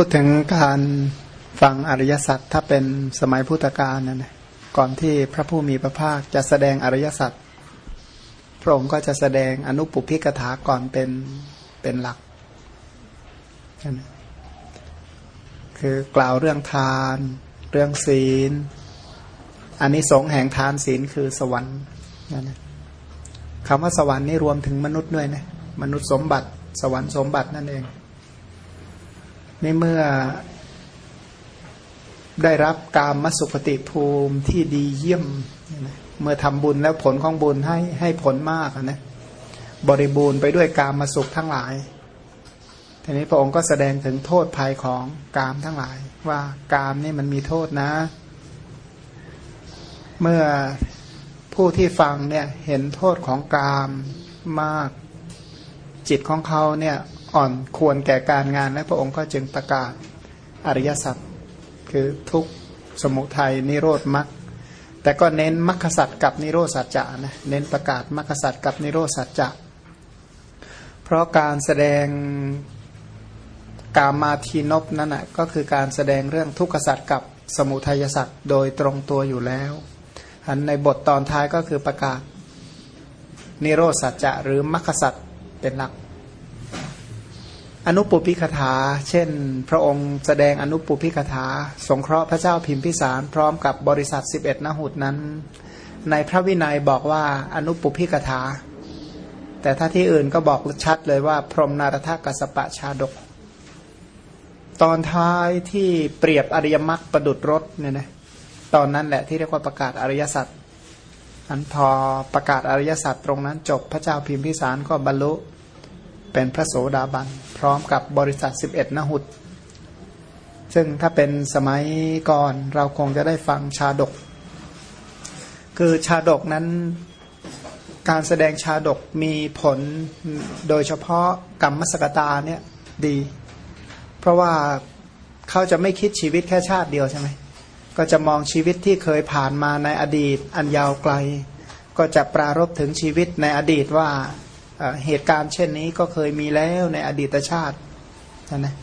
พูดถึงการฟังอริยสัจถ้าเป็นสมัยพุทธกาลนั่นก่อนที่พระผู้มีพระภาคจะแสดงอริยสัจพระองค์ก็จะแสดงอนุปุพิกถาก่อนเป็นเป็นหลักคือกล่าวเรื่องทาน เรื่องศีลอันนี้สงแห่งทานศีลคือสวรรค์นั่นนะคำว่าสวรรค์นี่รวมถึงมนุษย์ด้วยนะมนุษย์สมบัติ สวรรค์สมบัตินั่นเอง นี่เมื่อได้รับกามมสุปฏิภูมิที่ดีเยี่ยม เมื่อทำบุญแล้วผลของบุญให้ให้ผลมากนะบริบูรณ์ไปด้วยกามมาสุขทั้งหลาย ทีนี้พระองค์ก็แสดงถึงโทษภัยของกามทั้งหลาย ว่ากามนี่มันมีโทษนะ เมื่อผู้ที่ฟังเนี่ยเห็นโทษของกามมาก จิตของเขาเนี่ย อ่อนควรแก่การงานและพระองค์ก็จึงประกาศอริยสัจคือทุกสมุทัยนิโรธมรรคแต่ก็เน้นมรรคสัจกับนิโรธสัจจะนะเน้นประกาศมรรคสัจกับนิโรธสัจจะเพราะการแสดงกามาทีนบนั่นแหะก็คือการแสดงเรื่องทุกขสัจกับสมุทัยสัจโดยตรงตัวอยู่แล้วอันในบทตอนท้ายก็คือประกาศนิโรธสัจจะหรือมรรคสัจเป็นหลัก อนุปุพิกถา เช่น พระองค์แสดงอนุปุพิกถา สงเคราะห์พระเจ้าพิมพิสารพร้อมกับบริษัท 11นหุตนั้น ในพระวินัยบอกว่าอนุปุพิกถา แต่ถ้าที่อื่นก็บอกชัดเลยว่า พรหมนารถกัสปะชาดก ตอนท้ายที่เปรียบอริยมรรคประดุดรถเนี่ยนะตอนนั้นแหละที่เรียกว่าประกาศอริยสัจอันพอประกาศอริยสัจตรงนั้นจบพระเจ้าพิมพิสารก็บรรลุ เป็นพระโสดาบัน พร้อมกับบริษัท 11นหุตซึ่งถ้าเป็นสมัยก่อนเราคงจะได้ฟังชาดก คือชาดกนั้นการแสดงชาดกมีผลโดยเฉพาะกรรมสกตาเนี่ยดี เพราะว่าเขาจะไม่คิดชีวิตแค่ชาติเดียวใช่ไหมก็จะมองชีวิตที่เคยผ่านมาในอดีตอันยาวไกล ก็จะปรารบถึงชีวิตในอดีตว่า เหตุการณ์เช่นนี้ก็เคยมีแล้วในอดีตชาตินะ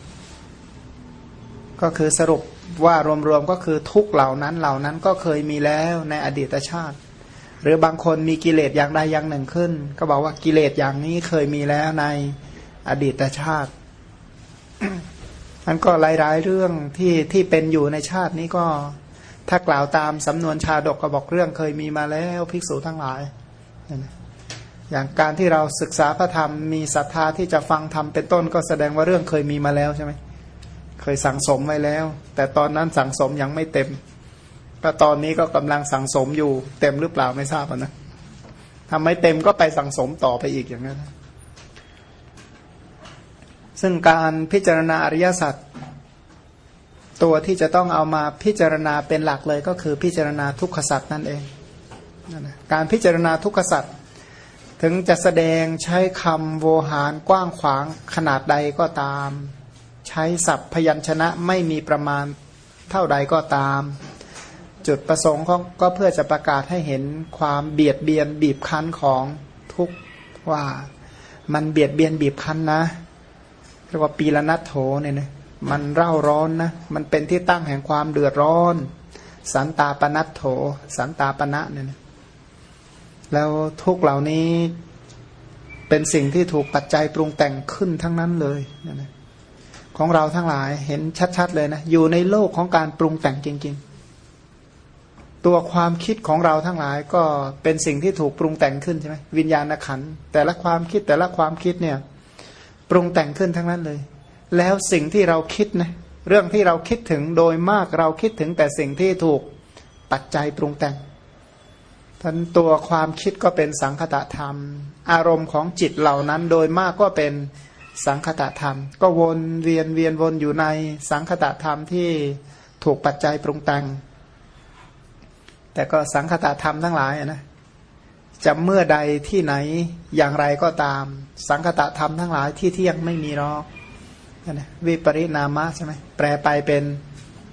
ก็คือสรุปว่ารวมๆก็คือทุกเหล่านั้นเหล่านั้นก็เคยมีแล้วในอดีตชาติ หรือบางคนมีกิเลสอย่างใดอย่างหนึ่งขึ้น ก็บอกว่ากิเลสอย่างนี้เคยมีแล้วในอดีตชาติมันก็หลายๆเรื่องที่ที่เป็นอยู่ในชาตินี้ก็ ถ้ากล่าวตามสำนวนชาดกก็บอกเรื่องเคยมีมาแล้วภิกษุทั้งหลายนะ อย่างการที่เราศึกษาพระธรรมมีศรัทธาที่จะฟังธรรมเป็นต้นก็แสดงว่าเรื่องเคยมีมาแล้วใช่ไหมเคยสั่งสมไว้แล้ว แต่ตอนนั้นสั่งสมยังไม่เต็มก็ตอนนี้ก็กำลังสั่งสมอยู่เต็มหรือเปล่าไม่ทราบนะทำไม่เต็มก็ไปสั่งสมต่อไปอีกอย่างนั้นซึ่งการพิจารณาอริยสัจตัวที่จะต้องเอามาพิจารณาเป็นหลักเลยก็คือพิจารณาทุกขสัจนั่นเองการพิจารณาทุกขสัจ ถึงจะแสดงใช้คำโวหารกว้างขวางขนาดใดก็ตาม ใช้ศัพท์พยัญชนะไม่มีประมาณเท่าใดก็ตาม จุดประสงค์ของก็เพื่อจะประกาศให้เห็นความเบียดเบียนบีบคั้นของทุกว่ามันเบียดเบียนบีบคั้นนะเรียกว่าปีละนัทโถเนี่ยนะมันเร่าร้อนนะมันเป็นที่ตั้งแห่งความเดือดร้อน สันตาปนัตโถ สันตาปณะเนี่ยนะ แล้วทุกเหล่านี้เป็นสิ่งที่ถูกปัจจัยปรุงแต่งขึ้นทั้งนั้นเลยนะของเราทั้งหลายเห็นชัด ๆ เลยนะ อยู่ในโลกของการปรุงแต่งจริง ๆ ตัวความคิดของเราทั้งหลายก็เป็นสิ่งที่ถูกปรุงแต่งขึ้นใช่ไหมวิญญาณขันแต่ละความคิดแต่ละความคิดเนี่ย ปรุงแต่งขึ้นทั้งนั้นเลย แล้วสิ่งที่เราคิดนะเรื่องที่เราคิดถึงโดยมากเราคิดถึงแต่สิ่งที่ถูกปัจจัยปรุงแต่ง ท่านตัวความคิดก็เป็นสังคตะธรรม อารมณ์ของจิตเหล่านั้นโดยมากก็เป็นสังคตะธรรม ก็วนเวียนเวียนวนอยู่ในสังคตะธรรมที่ถูกปัจจัยปรุงแต่ง แต่ก็สังคตะธรรมทั้งหลายนะจะเมื่อใดที่ไหนอย่างไรก็ตาม สังคตะธรรมทั้งหลายที่เที่ยงไม่มีหรอกนะวิปริณามะใช่ไหมแปลไปเป็น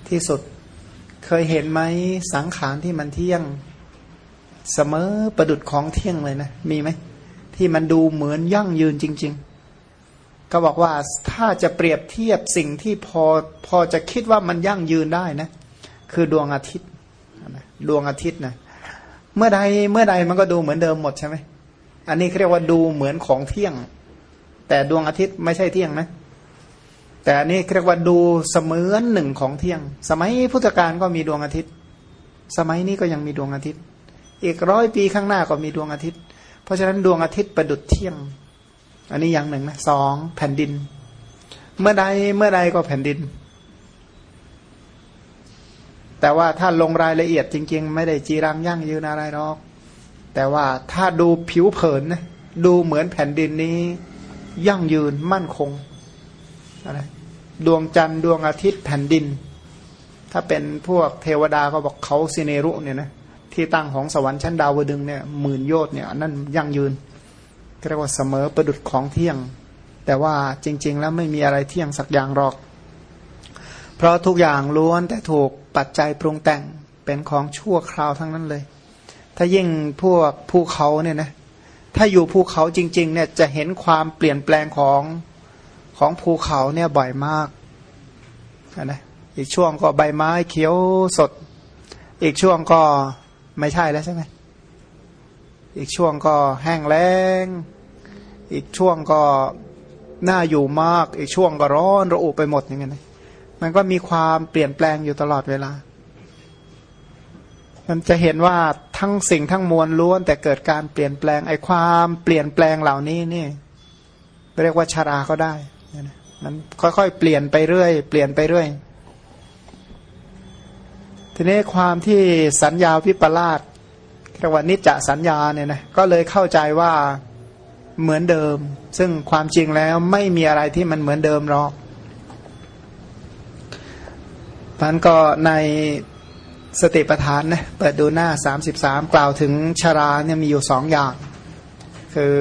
ที่สุด เคยเห็นไหมสังขารที่มันเที่ยง เสมอประดุดของเที่ยงเลยนะ มีไหม ที่มันดูเหมือนยั่งยืนจริง ๆ ก็บอกว่าถ้าจะเปรียบเทียบสิ่งที่พอพอจะคิดว่ามันยั่งยืนได้นะ คือดวงอาทิตย์ดวงอาทิตย์นะเมื่อใดเมื่อใดมันก็ดูเหมือนเดิมหมดใช่ไหมอันนี้เรียกว่าดูเหมือนของเที่ยง แต่ดวงอาทิตย์ไม่ใช่เที่ยงนะแต่อันนี้เรียกว่าดูเสมือนหนึ่งของเที่ยง สมัยพุทธกาลก็มีดวงอาทิตย์ สมัยนี้ก็ยังมีดวงอาทิตย์ อีกร้อยปีข้างหน้าก็มีดวงอาทิตย์ เพราะฉะนั้นดวงอาทิตย์ประดุดเที่ยง อันนี้อย่างหนึ่งนะสองแผ่นดิน เมื่อใดเมื่อใดก็แผ่นดิน แต่ว่าถ้าลงรายละเอียดจริง ๆ ไม่ได้จีรังยั่งยืนอะไรหรอกแต่ว่าถ้าดูผิวเผินนะดูเหมือนแผ่นดินนี้ ยั่งยืนมั่นคงอะไรดวงจันทร์ดวงอาทิตย์แผ่นดิน ถ้าเป็นพวกเทวดาก็บอกเขาสิเนรุเนี่ยนะ ที่ตั้งของสวรรค์ชั้นดาวดึงเนี่ยหมื่นโยชน์เนี่ยนั่นยั่งยืนเรียกว่าเสมอประดุดของเที่ยง แต่ว่าจริง ๆ แล้วไม่มีอะไรเที่ยงสักอย่างหรอก เพราะทุกอย่างล้วนแต่ถูกปัจจัยปรุงแต่งเป็นของชั่วคราวทั้งนั้นเลย ถ้ายิ่งพวกภูเขาเนี่ยนะถ้าอยู่ภูเขาจริงๆเนี่ยจะเห็นความเปลี่ยนแปลงของของภูเขาเนี่ยบ่อยมากนะอีกช่วงก็ใบไม้เขียวสด อีกช่วงก็ ไม่ใช่แล้วใช่ไหมอีกช่วงก็แห้งแล้ง อีกช่วงก็น่าอยู่มาก อีกช่วงก็ร้อนระอุไปหมดอย่างเงี้ยมันก็มีความเปลี่ยนแปลงอยู่ตลอดเวลา มันจะเห็นว่าทั้งสิ่งทั้งมวลล้วน แต่เกิดการเปลี่ยนแปลงไอ้ความเปลี่ยนแปลงเหล่านี้นี่เรียกว่าชาราก็ได้ มันค่อยๆเปลี่ยนไปเรื่อย เปลี่ยนไปเรื่อย ทีนี้ความที่สัญญาวิปลาสเรียกว่านิจจสัญญาเนี่ยนะก็เลยเข้าใจว่าเหมือนเดิม ซึ่งความจริงแล้วไม่มีอะไรที่มันเหมือนเดิมหรอกมันก็ในสติปัฏฐานนะเปิดดูหน้าสามสิบสามกล่าวถึงชราเนี่ยมีอยู่สองอย่าง คือ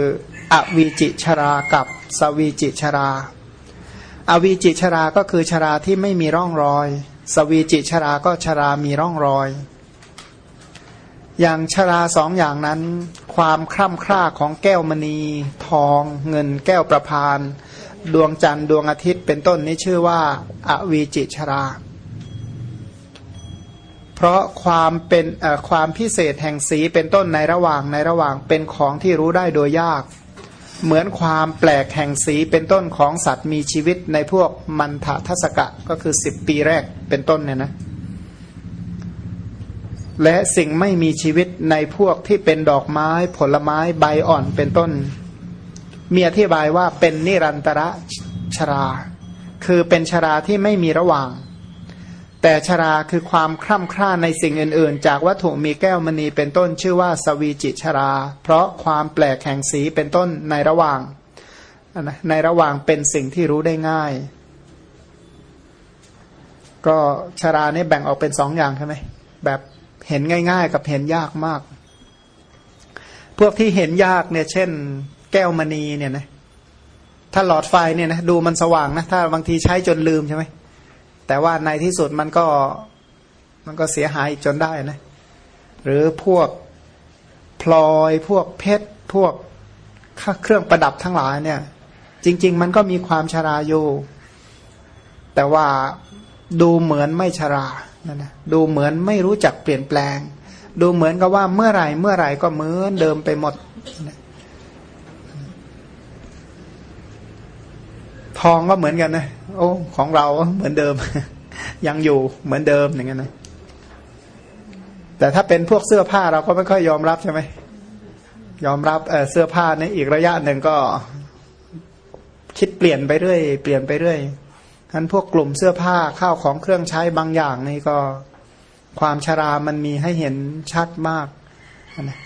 อวีจิชรากับสวีจิชรา อวีจิชราก็คือชราที่ไม่มีร่องรอย สวีจิชราก็ชรามีร่องรอย อย่างชราสองอย่างนั้น ความคร่ำคร่าของแก้วมณี ทอง เงินแก้วประพาน ดวงจันทร์ดวงอาทิตย์เป็นต้นนี้ชื่อว่าอาวีจิชรา เพราะความเป็นความพิเศษแห่งสีเป็นต้นในระหว่างในระหว่างเป็นของที่รู้ได้โดยยาก เหมือนความแปลกแห่งสีเป็นต้นของสัตว์มีชีวิตในพวกมันททัศกะก็คือสิบปีแรกเป็นต้นเนี่ยนะและสิ่งไม่มีชีวิตในพวกที่เป็นดอกไม้ ผลไม้ใบอ่อนเป็นต้น มีอธิบายว่าเป็นนิรันตระชรา คือเป็นชราที่ไม่มีระหว่าง แต่ชราคือความคร่ำคร่าในสิ่งอื่น ๆ จากวัตถุมีแก้วมณีเป็นต้นชื่อว่าสวีจิชรา เพราะความแปลกแห่งสีเป็นต้นในระหว่างในระหว่างเป็นสิ่งที่รู้ได้ง่าย ก็ชราเนี่ยแบ่งออกเป็นสองอย่างใช่ไหมแบบเห็นง่าย ๆ กับเห็นยากมาก พวกที่เห็นยากเนี่ย เช่น แก้วมณีเนี่ยนะถ้าหลอดไฟเนี่ยนะดูมันสว่างนะถ้าบางทีใช้จนลืมใช่ไหม แต่ว่าในที่สุดมันก็มันก็เสียหายจนได้นะ หรือพวกพลอยพวกเพชรพวกเครื่องประดับทั้งหลายเนี่ย จริง ๆ มันก็มีความชราอยู่ แต่ว่าดูเหมือนไม่ชรานะนะดูเหมือนไม่รู้จักเปลี่ยนแปลง ดูเหมือนกับว่าเมื่อไหร่เมื่อไหร่ก็เหมือนเดิมไปหมดนะ ทองก็เหมือนกันนะ โอ้ ของเราเหมือนเดิม ยังอยู่เหมือนเดิมอย่างเงี้ยนะแต่ถ้าเป็นพวกเสื้อผ้าเราก็ไม่ค่อยยอมรับใช่ไหมยอมรับเเสื้อผ้าในอีกระยะหนึ่งก็คิดเปลี่ยนไปเรื่อยเปลี่ยนไปเรื่อยท่านพวกกลุ่มเสื้อผ้าข้าวของเครื่องใช้บางอย่างนี่ก็ความชรามันมีให้เห็นชัดมากนะ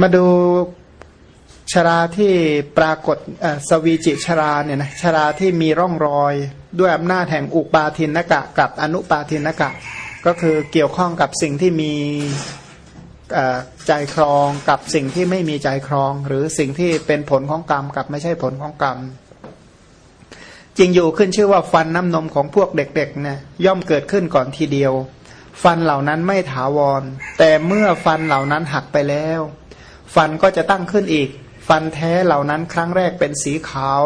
มาดู ชราที่ปรากฏสวีจิชราเนี่ยนะชราที่มีร่องรอย ด้วยอำนาจแห่งอุปาทินกะ กับอนุปาทินกะ ก็คือเกี่ยวข้องกับสิ่งที่มีใจครองกับสิ่งที่ไม่มีใจครอง หรือสิ่งที่เป็นผลของกรรมกับไม่ใช่ผลของกรรมจริงอยู่ขึ้นชื่อว่าฟันน้ำนมของพวกเด็กๆเนี่ยย่อมเกิดขึ้นก่อนทีเดียว ฟันเหล่านั้นไม่ถาวร แต่เมื่อฟันเหล่านั้นหักไปแล้ว ฟันก็จะตั้งขึ้นอีก ฟันแท้เหล่านั้นครั้งแรกเป็นสีขาว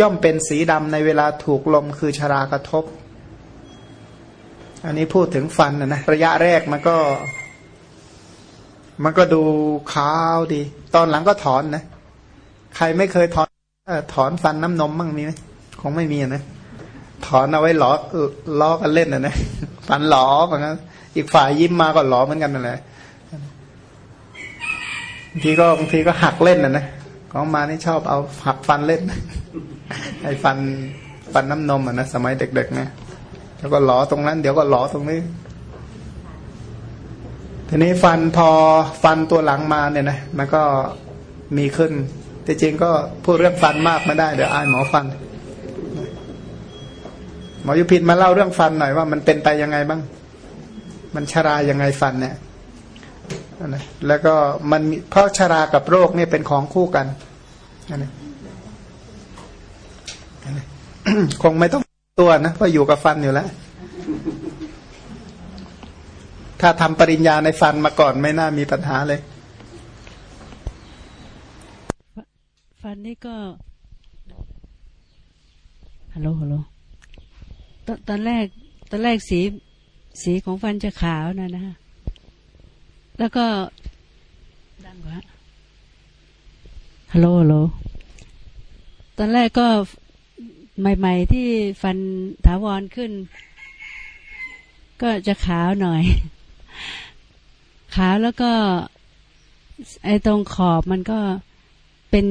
ย่อมเป็นสีดำในเวลาถูกลมคือชรากระทบ อันนี้พูดถึงฟันนะนะระยะแรกมันก็ มันก็ดูขาวดี ตอนหลังก็ถอนนะ ใครไม่เคยถอนอถอนฟันน้ำนมบ้างมีไหมคงไม่มีนะถอนเอาไว้ล้อล้อกันเล่นนะนะฟันหลอเหมือนกันอีกฝ่ายยิ้มมาก็หลอเหมือนกันนั่นแหละ ทีก็บางทีก็หักเล่นนะนะของมานี่ชอบเอาหักฟันเล่นไอ้ฟันฟันน้ำนมอะนะสมัยเด็กๆนะแล้วก็หลอตรงนั้น เดี๋ยวก็หลอตรงนี้ ทีนี้ฟันพอฟันตัวหลังมาเนี่ยนะมันก็มีขึ้น แต่จริงก็พูดเรื่องฟันมากไม่ได้เดี๋ยวอายหมอฟัน หมอยุพินมาเล่าเรื่องฟันหน่อยว่ามันเป็นไปยังไงบ้าง มันชรายังไงฟันเนี่ย นะแล้วก็มันเพราะชรากับโรคเนี่ยเป็นของคู่กันนะคงไม่ต้องตัวนะเพราะอยู่กับฟันอยู่แล้ว ถ้าทำปริญญาในฟันมาก่อนไม่น่ามีปัญหาเลย ฟันนี่ก็ฮัลโหลฮัลโหลตตอนแรกตอนแรกสีสีของฟันจะขาวนะนะ แล้วก็ดังกว่าฮัลโหลฮัลโหลตอนแรกก็ใหม่ ๆ ที่ฟันถาวรขึ้น ก็จะขาวหน่อย ขาวแล้วก็ ไอ้ตรงขอบมันก็เป็น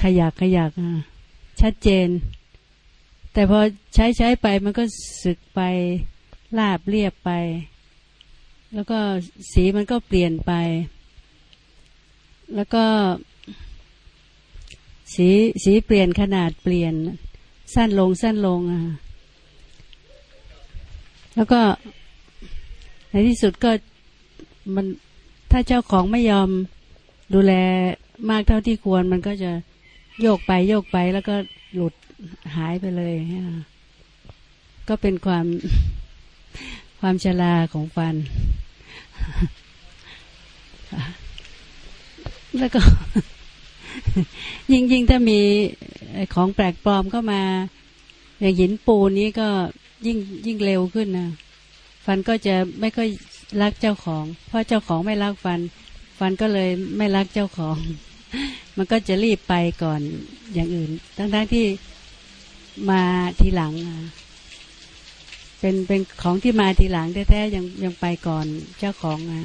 ขยักขยักชัดเจน แต่พอใช้ใช้ไปมันก็สึกไปลาบเรียบไป แล้วก็สีมันก็เปลี่ยนไป แล้วก็ สีสีเปลี่ยนขนาดเปลี่ยน สั้นลงสั้นลงอะแล้วก็ในที่สุดก็มันถ้าเจ้าของไม่ยอมดูแลมากเท่าที่ควร มันก็จะโยกไปโยกไปแล้วก็หลุดหายไปเลยก็เป็นความความชราของฟัน แล้วก็ยิ่งยิ่งถ้ามีของแปลกปลอมเข้ามาอย่างหินปูนนี้ก็ยิ่งยิ่งเร็วขึ้นนะฟันก็จะไม่ค่อยรักเจ้าของ เพราะเจ้าของไม่รักฟัน ฟันก็เลยไม่รักเจ้าของ มันก็จะรีบไปก่อนอย่างอื่น ทั้งๆที่มาทีหลัง เป็นเป็นของที่มาทีหลังแท้ๆยังยังไปก่อนเจ้าของอะ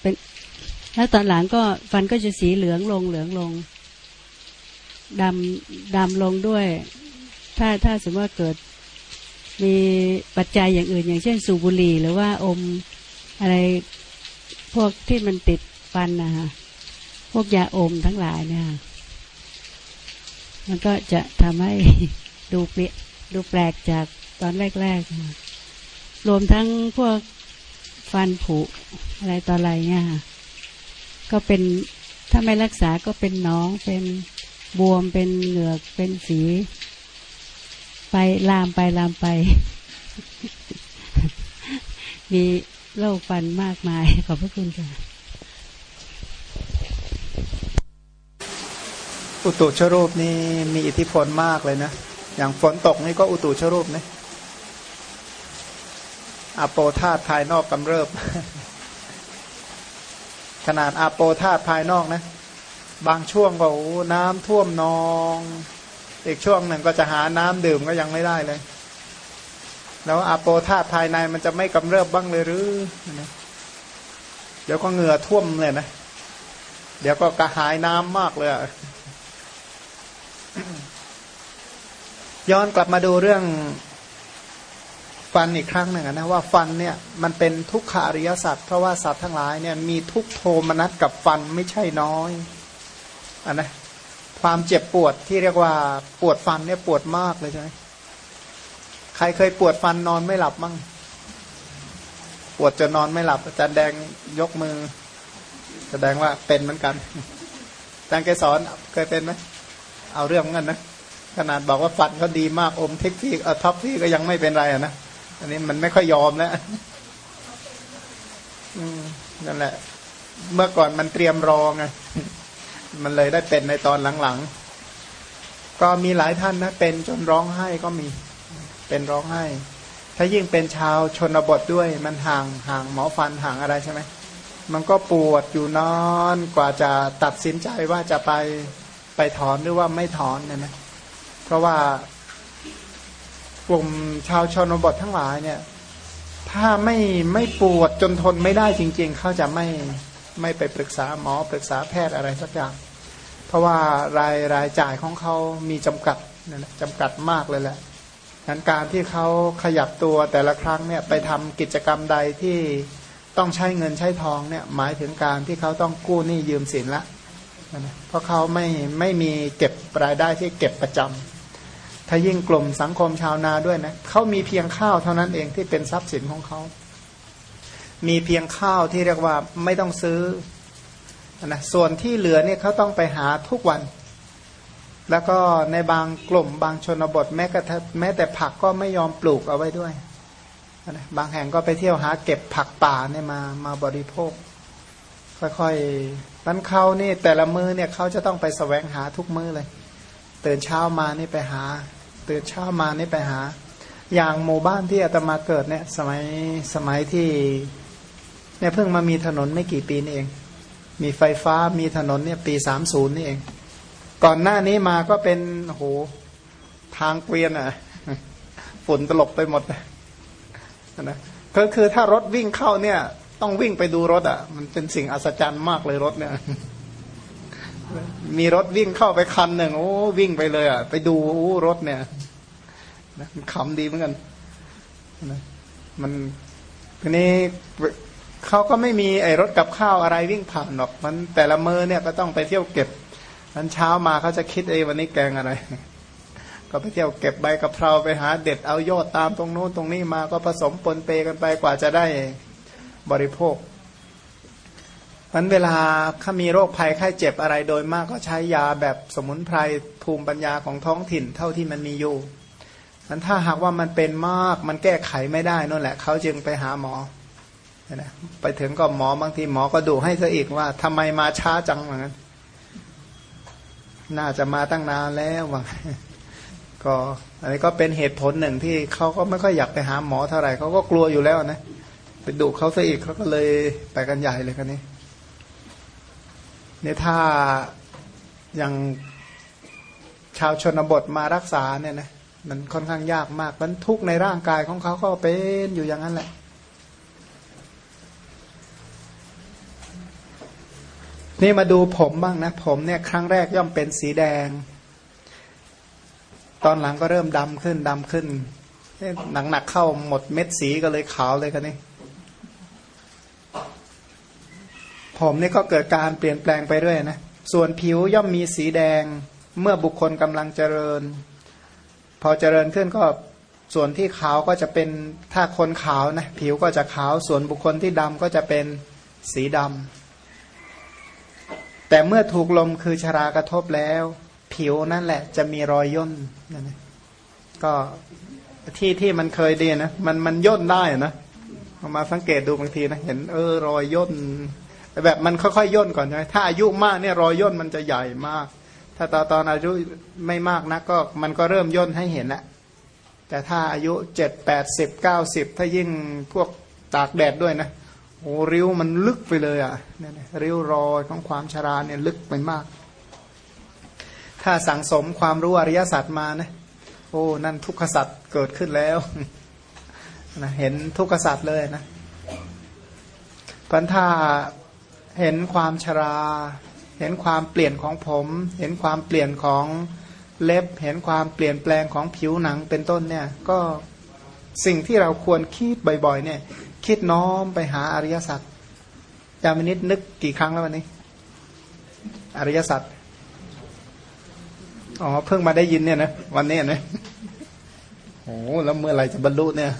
เป็นแล้วตอนหลังก็ฟันก็จะสีเหลืองลงเหลืองลงดำดำลงด้วย ถ้าถ้าสมมติว่าเกิดมีปัจจัยอย่างอื่น อย่างเช่น สูบบุหรี่หรือว่าอมอะไรพวกที่มันติดฟันนะฮะพวกยาอมทั้งหลายเนี่ยมันก็จะทำให้ดูเปลี่ยดูแปลกจาก ตอนแรกๆรวมทั้งพวกฟันผุอะไรต่ออะไรเนี่ยก็เป็นถ้าไม่รักษาก็เป็นน้องเป็นบวมเป็นเหงือกเป็นสีไปลามไปลามไป มีโรคฟันมากมาย ขอบพระคุณค่ะอุตุชรูปนี่มีอิทธิพลมากเลยนะ อย่างฝนตกนี่ก็อุตุชรูปนะ อาโปธาตภายนอกกำเริบ ขนาดอาโปธาตภายนอกนะ บางช่วงก็น้ำท่วมนอง อีกช่วงหนึ่งก็จะหาน้ำดื่มก็ยังไม่ได้เลย แล้วอาโปธาตภายในมันจะไม่กำเริบบ้างเลยหรือเดี๋ยวก็เหงื่อท่วมเลยนะ เดี๋ยวก็กระหายน้ำมากเลยย้อนกลับมาดูเรื่อง ฟันอีกครั้งหนึ่งนะว่าฟันเนี่ยมันเป็นทุกขาริยสัตว์เพราะว่าสัตว์ทั้งหลายเนี่ยมีทุกโทมนัสกับฟันไม่ใช่น้อยอันนะความเจ็บปวดที่เรียกว่าปวดฟันเนี่ยปวดมากเลยใช่ไหมใครเคยปวดฟันนอนไม่หลับมั่งปวดจนนอนไม่หลับอาจารย์แดงยกมือ แสดงว่าเป็นเหมือนกันอาจารย์แกสอนเคยเป็นไหมเอาเรื่องเงินนะขนาดบอกว่าฟันเขาดีมากอมเทคที่เออท็อปที่ก็ยังไม่เป็นไรอะนะ อันนี้มันไม่ค่อยยอมแล้วนั่นแหละ เมื่อก่อนมันเตรียมรอไงมันเลยได้เป็นในตอนหลังๆ ก็มีหลายท่านนะ เป็นจนร้องไห้ก็มี เป็นร้องไห้ ถ้ายิ่งเป็นชาวชนบทด้วย มันห่างห่างหมอฟันห่างอะไรใช่ไหม มันก็ปวดอยู่นอนกว่าจะตัดสินใจว่าจะไปไปถอนหรือว่าไม่ถอนเนี่ยนะ เพราะว่า กลุ่มชาวชนบททั้งหลายเนี่ย ถ้าไม่ไม่ปวดจนทนไม่ได้จริง ๆ เขาจะไม่ไม่ไปปรึกษาหมอปรึกษาแพทย์อะไรสักอย่าง เพราะว่ารายรายจ่ายของเขามีจำกัดนะนะจำกัดมากเลยแหละดังการที่เขาขยับตัวแต่ละครั้งเนี่ยไปทำกิจกรรมใดที่ต้องใช้เงินใช้ทองเนี่ยหมายถึงการที่เขาต้องกู้หนี้ยืมสินละนะเพราะเขาไม่ไม่มีเก็บรายได้ที่เก็บประจำ ถ้ายิ่งกลุ่มสังคมชาวนาด้วยนะเขามีเพียงข้าวเท่านั้นเองที่เป็นทรัพย์สินของเขา มีเพียงข้าวที่เรียกว่าไม่ต้องซื้อนะส่วนที่เหลือเนี่ยเขาต้องไปหาทุกวัน แล้วก็ในบางกลุ่มบางชนบทแม้กระทั่งแม้แต่ผักก็ไม่ยอมปลูกเอาไว้ด้วยนะบางแห่งก็ไปเที่ยวหาเก็บผักป่าเนี่ยมามาบริโภค ค่อยๆนั้นเขานี่แต่ละมือเนี่ยเขาจะต้องไปสแสวงหาทุกมือเลยตื่นเช้ามานี่ไปหา ตื่นเช้ามานี่ไปหา อย่างหมู่บ้านที่อาตมาเกิดเนี่ยสมัยสมัยที่เนี่ยเพิ่งมามีถนนไม่กี่ปีนี่เอง มีไฟฟ้ามีถนนเนี่ยปีสามศูนย์นี่เอง ก่อนหน้านี้มาก็เป็นโหทางเกวียนอะฝุ่นตลบไปหมดนะก็คือถ้ารถวิ่งเข้าเนี่ย ต้องวิ่งไปดูรถอะ มันเป็นสิ่งอัศจรรย์มากเลยรถเนี่ย มีรถวิ่งเข้าไปคันหนึ่งโอ้วิ่งไปเลยอะไปดูโอ้รถเนี่ยนขำดีเหมือนกันมันทีนี้เขาก็ไม่มีไอ้รถกับข้าวอะไรวิ่งผ่านหรอกมันแต่ละมือเนี่ยก็ต้องไปเที่ยวเก็บนั้นเช้ามาเขาจะคิดเอ้วันนี้แกงอะไร ก็ไปเที่ยวเก็บใบกะเพราไปหาเด็ดเอายอดตามตรงโน้นตรงนี้มาก็ผสมปนเปกันไปกว่าจะได้บริโภค มันเวลาถ้ามีโรคภัยไข้เจ็บอะไรโดยมากก็ใช้ยาแบบสมุนไพรภูมิปัญญาของท้องถิ่นเท่าที่มันมีอยู่มันถ้าหากว่ามันเป็นมากมันแก้ไขไม่ได้นั่นแหละ เขาจึงไปหาหมอนะไปถึงก็หมอบางทีหมอก็ดูให้ซะอีกว่าทำไมมาช้าจังเหมือนกันน่าจะมาตั้งนานแล้วว่าก็อันนี้ก็เป็นเหตุผลหนึ่งที่เขาก็ไม่ค่อยอยากไปหาหมอเท่าไหร่เขาก็กลัวอยู่แล้วนะไปดูเขาซะอีกเขาก็เลยไปกันใหญ่เลยกันนี้ เนี่ยถ้าอย่างชาวชนบทมารักษาเนี่ยนะมันค่อนข้างยากมากมันทุกในร่างกายของเขาก็เป็นอยู่อย่างนั้นแหละ นี่มาดูผมบ้างนะ ผมเนี่ยครั้งแรกย่อมเป็นสีแดง ตอนหลังก็เริ่มดำขึ้นดำขึ้นหนักหนักเข้าหมดเม็ดสีก็เลยขาวเลยกันนี่ ผมนี่ก็เกิดการเปลี่ยนแปลงไปเรื่อยนะ ส่วนผิวย่อมมีสีแดงเมื่อบุคคลกำลังเจริญ พอเจริญขึ้นก็ส่วนที่ขาวก็จะเป็นถ้าคนขาวนะผิวก็จะขาว ส่วนบุคคลที่ดำก็จะเป็นสีดำแต่เมื่อถูกลมคือชรากระทบแล้ว ผิวนั่นแหละ จะมีรอยย่นนั่นก็ที่ที่มันเคยดีนะมันมันย่นได้นะมาสังเกตดูบางทีนะเห็นเออรอยย่น แบบมันค่อยๆย่นก่อนใช่ไหมถ้าอายุมากเนี่ยรอยย่นมันจะใหญ่มาก ถ้าตอนตอนอายุไม่มากนะก็มันก็เริ่มย่นให้เห็นแล้วแต่ถ้าอายุเจ็ดแปดสิบเก้าสิบถ้ายิ่งพวกตากแดดด้วยนะโอ้ริ้วมันลึกไปเลยอะเนี่ยริ้วรอยของความชราเนี่ยลึกไปมาก ถ้าสังสมความรู้อริยสัจมานะโอ้นั่นทุกขสัจเกิดขึ้นแล้วนะเห็นทุกขสัจเลยนะพันธา เห็นความชรา เห็นความเปลี่ยนของผม เห็นความเปลี่ยนของเล็บ เห็นความเปลี่ยนแปลงของผิวหนังเป็นต้นเนี่ย ก็สิ่งที่เราควรคิดบ่อยๆ เนี่ย คิดน้อมไปหาอริยสัจจามินิดนึกกี่ครั้งแล้ววันนี้ อริยสัจอ๋อเพิ่งมาได้ยินเนี่ยนะวันนี้นะโอ้แล้วเมื่อไรจะบรรลุเนี่ย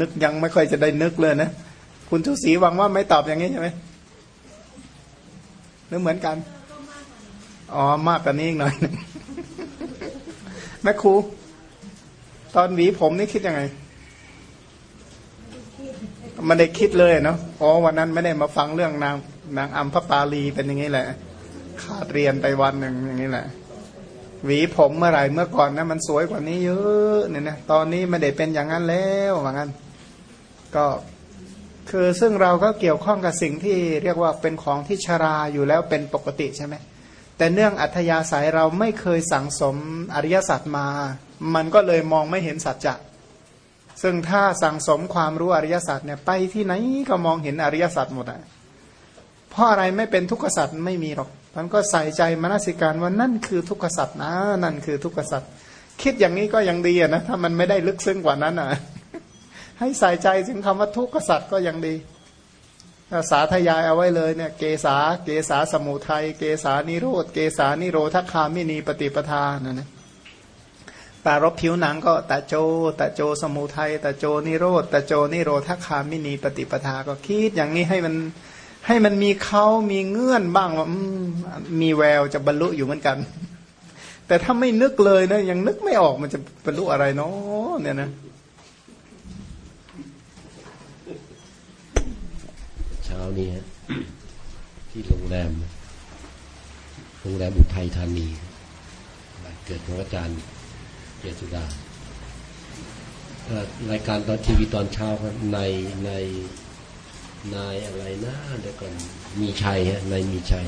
นึกยังไม่ค่อยจะได้นึกเลยนะ คุณทุศีหวังว่าไม่ตอบอย่างนี้ใช่ไหม หรือเหมือนกัน อ๋อมากกว่านี้อีกหน่อยแม่ครู ตอนหวีผมนี่คิดยังไงมันได้คิดเลยเนาะอ๋อวันนั้นไม่ได้มาฟังเรื่องนางนางอัมพปาลีเป็นอย่างนี้แหละ ขาดเรียนไปวันหนึ่งอย่างนี้แหละ หวีผมเมื่อไหร่เมื่อก่อนนะมันสวยกว่านี้เยอะเนี่ยนะตอนนี้ไม่ได้เป็นอย่างนั้นแล้วว่างั้น ก็ คือซึ่งเราก็เกี่ยวข้องกับสิ่งที่เรียกว่าเป็นของที่ชราอยู่แล้วเป็นปกติใช่ไหมแต่เนื่องอัธยาศัยเราไม่เคยสั่งสมอริยสัจมา มันก็เลยมองไม่เห็นสัจจะซึ่งถ้าสั่งสมความรู้อริยสัจเนี่ยไปที่ไหนก็มองเห็นอริยสัจหมดอะเพราะอะไรไม่เป็นทุกขสัจไม่มีหรอก มันก็ใส่ใจมนสิการว่านั่นคือทุกขสัจนะนั่นคือทุกขสัจคิดอย่างนี้ก็ยังดีนะถ้ามันไม่ได้ลึกซึ้งกว่านั้นอะ ให้ใส่ใจถึงคำว่าทุกข์สัจก็ยังดีสาธยายเอาไว้เลยเนี่ยเกษาเกษาสมุทัยเกษานิโรธเกษานิโรธคามินีปฏิปทานั่นนะปารบผิวหนังก็ตะโจตะโจสมุทัยตะโจนิโรธตะโจนิโรธคามินีปฏิปทาก็คิดอย่างนี้ให้มันให้มันมีเขามีเงื่อนบ้างว่ามีแววจะบรรลุอยู่เหมือนกัน แต่ถ้าไม่นึกเลยนะยังนึกไม่ออกมันจะบรรลุอะไรเนาะเนี่ยนะ เช้านี้ที่โรงแรมโรงแรมอุทัยธานีเกิดของอาจารย์เจสุดารายการตอนทีวีตอนเช้าครับในในนายอะไรนะเดี๋ยวก่อนมีชัยฮะนายมีชัย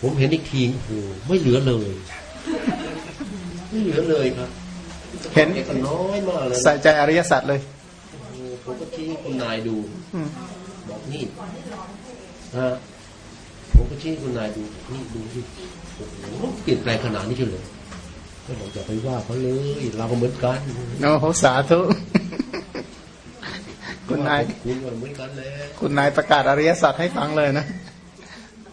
ผมเห็นอีกทีโอ้ไม่เหลือเลย ไม่เหลือเลยครับ เห็นก็น้อยมากเลยใส่ใจอริยสัจเลยผมก็ชี้คุณนายดู บอกนี่ฮะผมก็ชี้คุณนายดูนี่ดูที่โอ้โหเปลี่ยนแปลงขนาดนี้เลยก็บอกจะไปว่าเขาเลยเราก็เหมือนกันโอ้โหสาธุคุณนายคุณเหมือนกันเลยคุณนายประกาศอริยสัจให้ฟังเลยนะ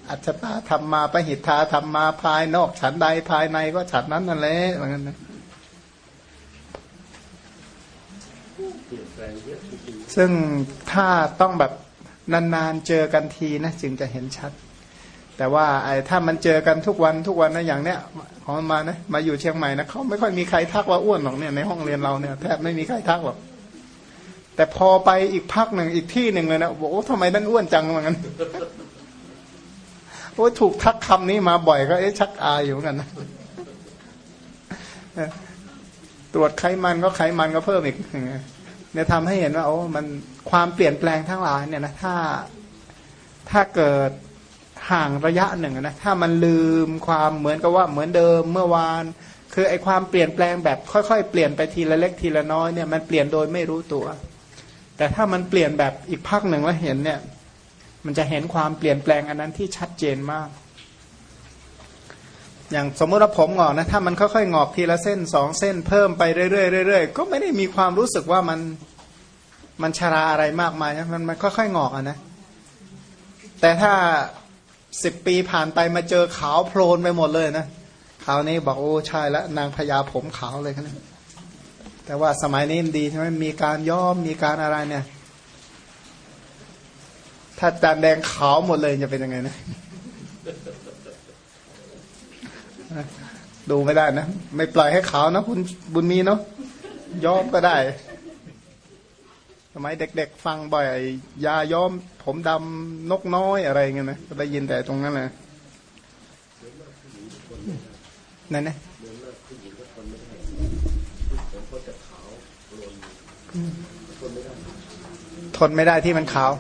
อัจฉริธรรมมาปหิทธาธรรมมาภายนอกฉันใดภายในก็ฉันนั้นนั่นแหละเหมือนกันนะซึ่งถ้าต้องแบบ นานๆเจอกันทีนะจึงจะเห็นชัด แต่ว่าไอ้ถ้ามันเจอกันทุกวันทุกวันนะอย่างเนี้ยของมานะมาอยู่เชียงใหม่นะเขาไม่ค่อยมีใครทักว่าอ้วนหรอกเนี่ยในห้องเรียนเราเนี่ยแทบไม่มีใครทักหรอกแต่พอไปอีกพักหนึ่งอีกที่หนึ่งเลยนะบอกโอ้ทำไมนั่นอ้วนจังเหมือนกันโอ้ถูกทักคำนี้มาบ่อยก็เอ๊ะชักอายอยู่เหมือนกันนะตรวจไขมันก็ไขมันก็เพิ่มอีก เนี่ยทำให้เห็นว่าโอ้มันความเปลี่ยนแปลงทั้งหลายเนี่ยนะถ้าถ้าเกิดห่างระยะหนึ่งนะถ้ามันลืมความเหมือนกับว่าเหมือนเดิมเมื่อวาน คือไอความเปลี่ยนแปลงแบบค่อยๆ เปลี่ยนไปทีละเล็กทีละน้อยเนี่ยมันเปลี่ยนโดยไม่รู้ตัว แต่ถ้ามันเปลี่ยนแบบอีกพักหนึ่งแล้วเห็นเนี่ย มันจะเห็นความเปลี่ยนแปลงอันนั้นที่ชัดเจนมาก อย่างสมมติว่าผมงอกนะถ้ามันค่อยๆงอกทีละเส้นสองเส้นเพิ่มไปเรื่อยๆเรื่อยๆก็ไม่ได้มีความรู้สึกว่ามันมันชราอะไรมากมายนะมันมันค่อยๆงอกอะนะ แต่ถ้าสิบปีผ่านไปมาเจอขาวโพลนไปหมดเลยนะขาวนี้บอกโอ้ใช่แล้วนางพญาผมขาวเลยครับแต่ว่าสมัยนี้ดีใช่ไหมมีการย้อมมีการอะไรเนี่ย ถ้าจานแดงขาวหมดเลยจะเป็นยังไงนะ ดูไม่ได้นะ ไม่ปล่อยให้ขาวนะคุณบุญมีเนาะย้อมก็ได้ สมัยเด็กๆ ฟังบ่อยยาย้อม ผมดำนกน้อยอะไรเงี้ยนะก็ได้ยินแต่ตรงนั้นแหละนั่นนะทนไม่ได้ที่มันขาว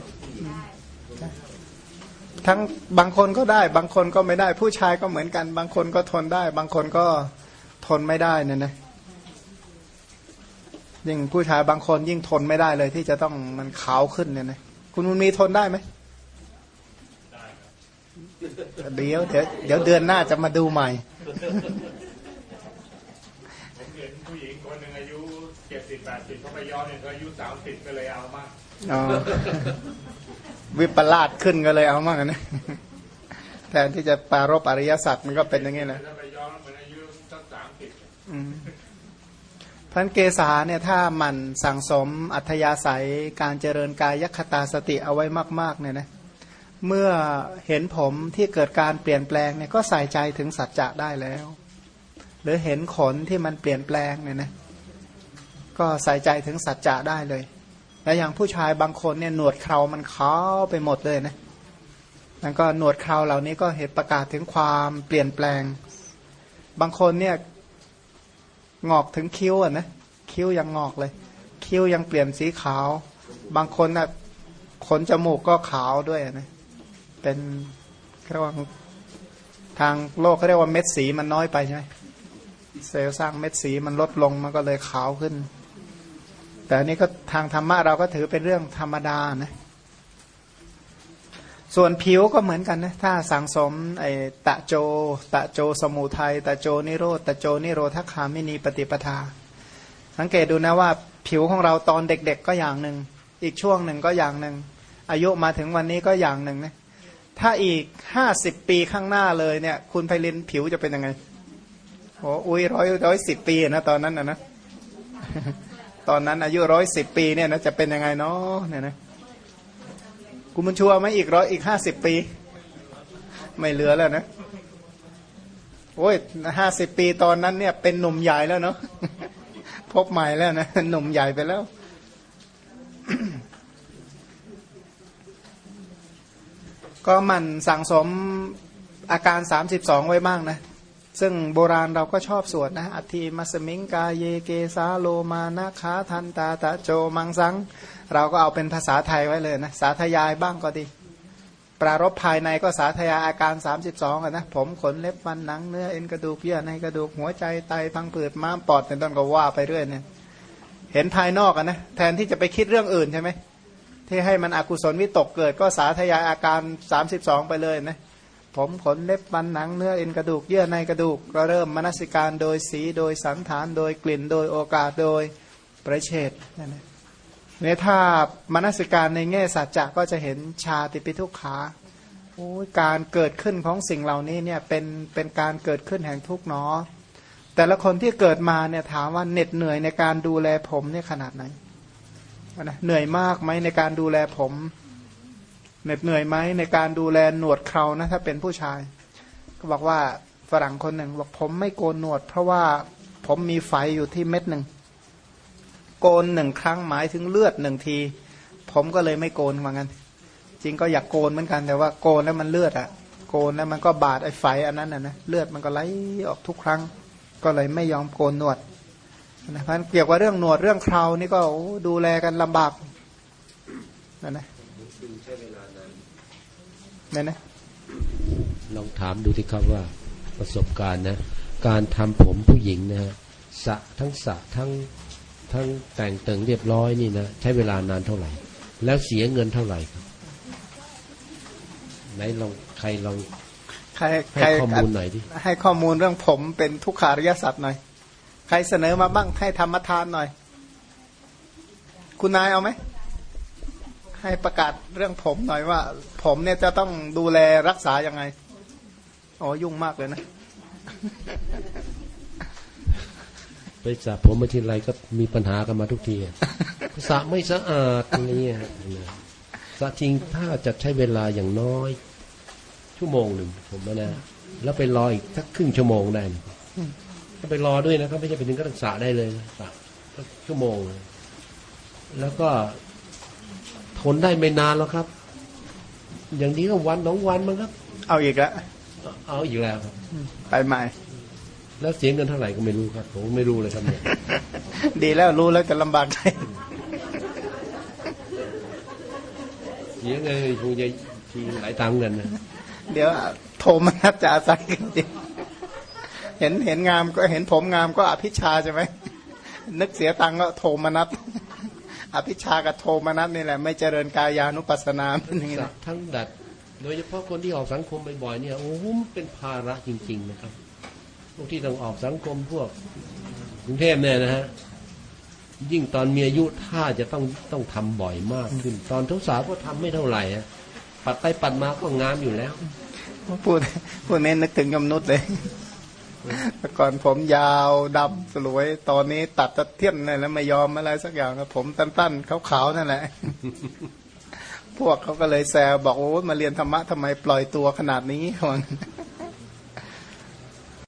ทั้งบางคนก็ได้ บางคนก็ไม่ได้ ผู้ชายก็เหมือนกัน บางคนก็ทนได้ บางคนก็ทนไม่ได้เนี่ยนะยิ่งผู้ชายบางคนยิ่งทนไม่ได้เลย ที่จะต้องมันขาวขึ้นเนี่ยนะคุณมันมีทนได้ไหมเดี๋ยวเดี๋ยวเดี๋ยวเดือนหน้าจะมาดูใหม่สิบแปดสิบเขาไปย้อนเนี่ยเขาอายุสามสิบก็เลยเอามาก วิปลาสขึ้นก็เลยเอามากนะแทนที่จะปารบอริยสัจมันก็เป็นอย่างนี้นะพันเกษาเนี่ยถ้ามันสั่งสมอัธยาศัยการเจริญกายยัคตาสติเอาไว้มาก ๆ เนี่ยนะเมื่อเห็นผมที่เกิดการเปลี่ยนแปลงเนี่ยก็ใส่ใจถึงสัจจะได้แล้ว หรือเห็นขนที่มันเปลี่ยนแปลงเนี่ยนะก็ใส่ใจถึงสัจจะได้เลย และอย่างผู้ชายบางคนเนี่ยหนวดเครามันขาวไปหมดเลยนะแล้วก็หนวดเคราเหล่านี้ก็เหตุประกาศถึงความเปลี่ยนแปลง บางคนเนี่ยงอกถึงคิ้วอะนะคิ้วยังงอกเลย คิ้วยังเปลี่ยนสีขาว บางคนน่ะขนจมูกก็ขาวด้วยนะเป็นเรียกว่าทางโลกเขาเรียกว่าเม็ดสีมันน้อยไปใช่ไหมเซลล์สร้างเม็ดสีมันลดลงมันก็เลยขาวขึ้น แต่อันนี้ก็ทางธรรมะเราก็ถือเป็นเรื่องธรรมดานะ ส่วนผิวก็เหมือนกันนะ ถ้าสังสมไอตะโจ ตะโจสมุทัยตะโจนิโรธตะโจนิโรธคามินีปฏิปทา สังเกตดูนะว่าผิวของเราตอนเด็กๆก็อย่างหนึ่ง อีกช่วงหนึ่งก็อย่างหนึ่ง อายุมาถึงวันนี้ก็อย่างหนึ่งนะ ถ้าอีกห้าสิบปีข้างหน้าเลยเนี่ย คุณไพลินผิวจะเป็นยังไงโอ้อุ้ยร้อยร้อยสิบปีนะตอนนั้นนะนะ ตอนนั้นอายุร้อยสิบปีเนี่ยนะจะเป็นยังไงเนาะเนี่ยนะกูมันชัวไหมอีกร้อยอีกห้าสิบปี ไม่เหลือแล้วนะโอ้ยห้าสิบปีตอนนั้นเนี่ย เป็นหนุ่มใหญ่แล้วเนาะพบใหม่แล้วนะหนุ่มใหญ่ไปแล้ว ก็มันสั่งสมอาการสามสิบสองไว้บ้างนะ ซึ่งโบราณเราก็ชอบสวดนะอธิมัสมิงกาเยเกสาโลมานะคาทันตาตะโจมังสัง เราก็เอาเป็นภาษาไทยไว้เลยนะ สาธยายบ้างก็ดี ปรารบภายในก็สาธยายอาการ 32อะนะ ผมขนเล็บฟันหนังเนื้อเอ็นกระดูกเยื่อในกระดูกหัวใจไตพังผืดม้ามปอดเป็นต้นก็ว่าไปเรื่อยเนี่ย เห็นภายนอกอะนะแทนที่จะไปคิดเรื่องอื่นใช่ไหมที่ให้มันอกุศลวิตกเกิดก็สาธยายอาการ 32 ไปเลยนะ ผมขนเล็บฟันหนังเนื้อเอ็นกระดูกเยื่อในกระดูก ก็เริ่มมนสิการโดยสีโดยสันฐานโดยกลิ่นโดยโอกาสโดยประเชษนั่นนะเนี่ยถ้ามนสิการในแง่สัจจะก็จะเห็นชาติปิทุกขาโอ้การเกิดขึ้นของสิ่งเหล่านี้เนี่ยเป็นเป็นการเกิดขึ้นแห่งทุกข์เนาะแต่ละคนที่เกิดมาเนี่ยถามว่าเหน็ดเหนื่อยในการดูแลผมเนี่ยขนาดไหนนะเหนื่อยมากไหมในการดูแลผม เหน็ดเหนื่อยไหมในการดูแลหนวดเครานะถ้าเป็นผู้ชาย ก็บอกว่าฝรั่งคนหนึ่งบอกผมไม่โกนหนวด เพราะว่าผมมีไฟอยู่ที่เม็ดหนึ่งโกนหนึ่งครั้งหมายถึงเลือดหนึ่งที ผมก็เลยไม่โกนเหมือนกันจริงก็อยากโกนเหมือนกันแต่ว่าโกนแล้วมันเลือดอะโกนแล้วมันก็บาดไอ้ไฟอันนั้นนะนะเลือดมันก็ไหลออกทุกครั้ง ก็เลยไม่ยอมโกนหนวดนะเพราะเกี่ยวกับเรื่องหนวดเรื่องเครานี่ก็ดูแลกันลำบากนะนะ เนี่ยนะลองถามดูที่ครับว่าประสบการณ์นะ การทำผมผู้หญิงนะฮะสระทั้งสระทั้งทั้งแต่งเติงเรียบร้อยนี่นะใช้เวลานานเท่าไหร่ แล้วเสียเงินเท่าไหร่ครับไหนลองใครลองใครให้ใครข้อมูลหน่อยดิให้ข้อมูลเรื่องผมเป็นทุกขาริยสัตว์หน่อย ใครเสนอมาบ้างให้ธรรมทานหน่อย คุณนายเอาไหม ให้ประกาศเรื่องผมหน่อยว่า ผมเนี่ยจะต้องดูแลรักษายังไง อ๋อ ยุ่งมากเลยนะ ไปสระผมมาทีไรก็มีปัญหากันมาทุกทีสระไม่สะอาดนี้อะนะสระจริงถ้าจะใช้เวลาอย่างน้อย ชั่วโมงหนึ่งผมว่านะ แล้วไปรออีกสักครึ่งชั่วโมงได้นะถ้าไปรอด้วยนะครับไม่ใช่ไปถึงก็ต้องสระได้เลยสระชั่วโมง แล้วก็ ทนได้ไม่นานแล้วครับ อย่างนี้ก็วันสองวันมั้งครับ เอาอีกแล้วเอาอีกแล้วครับ ไปใหม่ แล้วเสียเงินเท่าไหร่ก็ไม่รู้ครับ ผมไม่รู้เลยครับเนี่ยดีแล้วรู้แล้วจะลำบากใจเสียเงินคงจะทีหลายตังค์เงินนะเดี๋ยวโทมนัดจะอาศัยกันจริงเห็นเห็นงามก็เห็นผมงามก็อภิชาใช่ไหมนึกเสียตังค์ก็โทมนัด อภิชากับโทมนัดนี่แหละ ไม่เจริญกายานุปัสสนาเป็นอย่างนี้สันะกทั้งดัด โดยเฉพาะคนที่ออกสังคมบ่อยๆเนี่ยโอ้โหมันเป็นภาระจริง ๆ นะครับพวกที่ต้องออกสังคมพวกกรุงเทพเนี่ยนะฮะยิ่งตอนมีอายุถ้าจะต้องต้องทำบ่อยมากขึ้น ตอนทุกสาวก็ทำไม่เท่าไหร่อะปัดไปปัดมาก็งามอยู่แล้วพูดพูดนี้นึกถึงยมนุษย์เลย แต่ก่อนผมยาวดำสลวย ตอนนี้ตัดตะเทียนเลยแล้วไม่ยอมอะไรสักอย่างนะผมตั้นๆขาวๆนั่นแหละ พวกเขาก็เลยแซวบอกโอ้มาเรียนธรรมะทำไมปล่อยตัวขนาดนี้เขาว่างั้น